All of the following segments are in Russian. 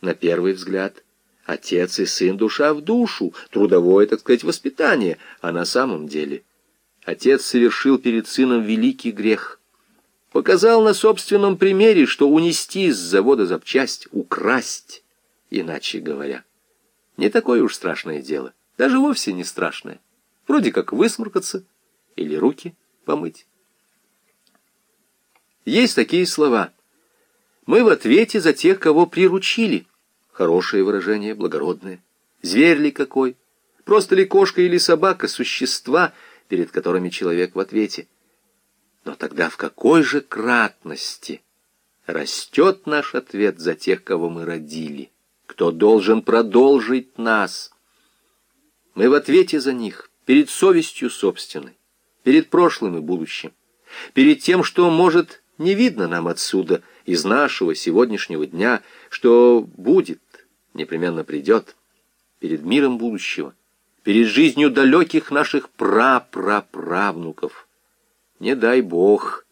На первый взгляд, отец и сын душа в душу, трудовое, так сказать, воспитание, а на самом деле отец совершил перед сыном великий грех. Показал на собственном примере, что унести с завода запчасть, украсть, иначе говоря, не такое уж страшное дело, даже вовсе не страшное. Вроде как высморкаться или руки помыть. Есть такие слова. Мы в ответе за тех, кого приручили. Хорошее выражение, благородное. Зверь ли какой? Просто ли кошка или собака, существа, перед которыми человек в ответе? Но тогда в какой же кратности растет наш ответ за тех, кого мы родили? Кто должен продолжить нас? Мы в ответе за них, перед совестью собственной, перед прошлым и будущим, перед тем, что может не видно нам отсюда, из нашего сегодняшнего дня, что будет, непременно придет, перед миром будущего, перед жизнью далеких наших прапраправнуков. Не дай Бог,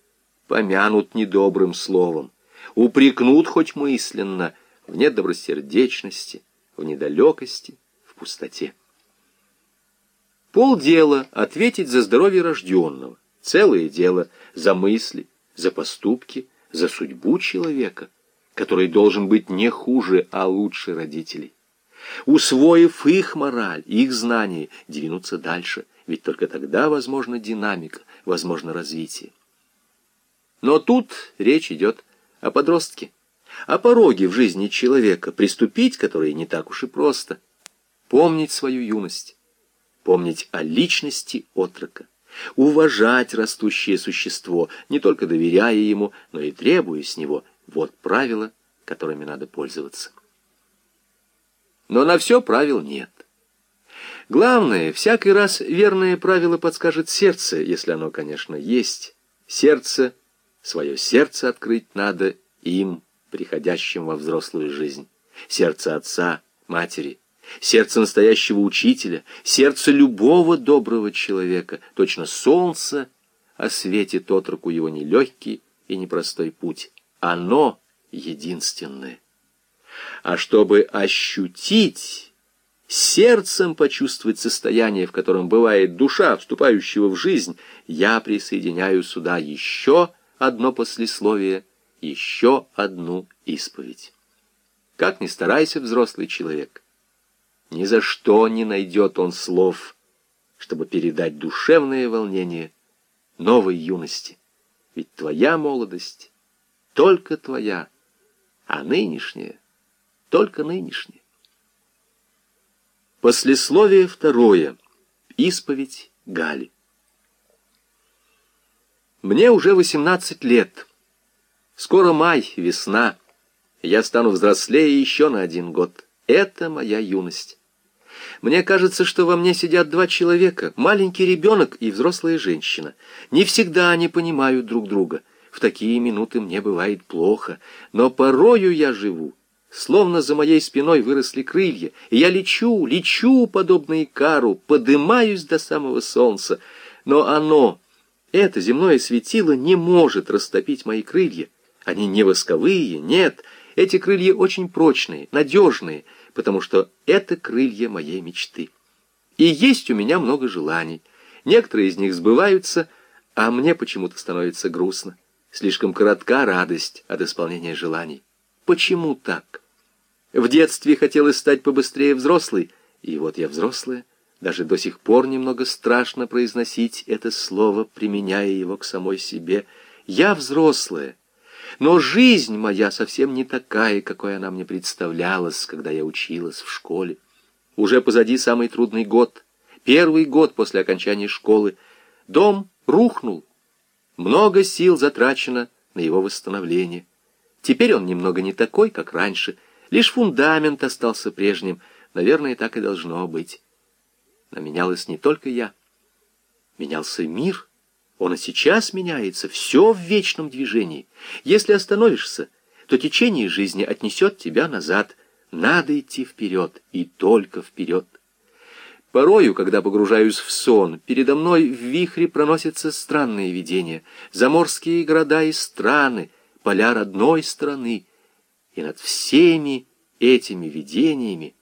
помянут недобрым словом, упрекнут хоть мысленно в недобросердечности, в недалекости, в пустоте. Полдела ответить за здоровье рожденного, целое дело за мысли, за поступки, за судьбу человека, который должен быть не хуже, а лучше родителей. Усвоив их мораль, их знания, двинуться дальше, ведь только тогда возможна динамика, возможно развитие. Но тут речь идет о подростке, о пороге в жизни человека, приступить которой не так уж и просто. Помнить свою юность, помнить о личности отрока уважать растущее существо, не только доверяя ему, но и требуя с него. Вот правила, которыми надо пользоваться. Но на все правил нет. Главное, всякий раз верное правило подскажет сердце, если оно, конечно, есть. Сердце, свое сердце открыть надо им, приходящим во взрослую жизнь. Сердце отца, матери, сердце настоящего учителя, сердце любого доброго человека, точно солнце осветит отроку его нелегкий и непростой путь. Оно единственное. А чтобы ощутить, сердцем почувствовать состояние, в котором бывает душа, вступающего в жизнь, я присоединяю сюда еще одно послесловие, еще одну исповедь. Как ни старайся, взрослый человек — ни за что не найдет он слов, чтобы передать душевное волнение новой юности. Ведь твоя молодость только твоя, а нынешняя только нынешняя. Послесловие второе. Исповедь Гали. Мне уже восемнадцать лет. Скоро май, весна. Я стану взрослее еще на один год. Это моя юность. Мне кажется, что во мне сидят два человека, маленький ребенок и взрослая женщина. Не всегда они понимают друг друга. В такие минуты мне бывает плохо, но порою я живу. Словно за моей спиной выросли крылья, и я лечу, лечу, подобно Икару, подымаюсь до самого солнца. Но оно, это земное светило, не может растопить мои крылья. Они не восковые, нет, эти крылья очень прочные, надежные, потому что это крылья моей мечты. И есть у меня много желаний. Некоторые из них сбываются, а мне почему-то становится грустно. Слишком коротка радость от исполнения желаний. Почему так? В детстве хотелось стать побыстрее взрослой, и вот я взрослая. Даже до сих пор немного страшно произносить это слово, применяя его к самой себе. Я взрослая, но жизнь моя совсем не такая, какой она мне представлялась, когда я училась в школе. Уже позади самый трудный год, первый год после окончания школы. Дом рухнул. Много сил затрачено на его восстановление. Теперь он немного не такой, как раньше. Лишь фундамент остался прежним. Наверное, так и должно быть. Но менялась не только я. Менялся мир — он и сейчас меняется, все в вечном движении. Если остановишься, то течение жизни отнесет тебя назад. Надо идти вперед, и только вперед. Порою, когда погружаюсь в сон, передо мной в вихре проносятся странные видения, заморские города и страны, поля родной страны, и над всеми этими видениями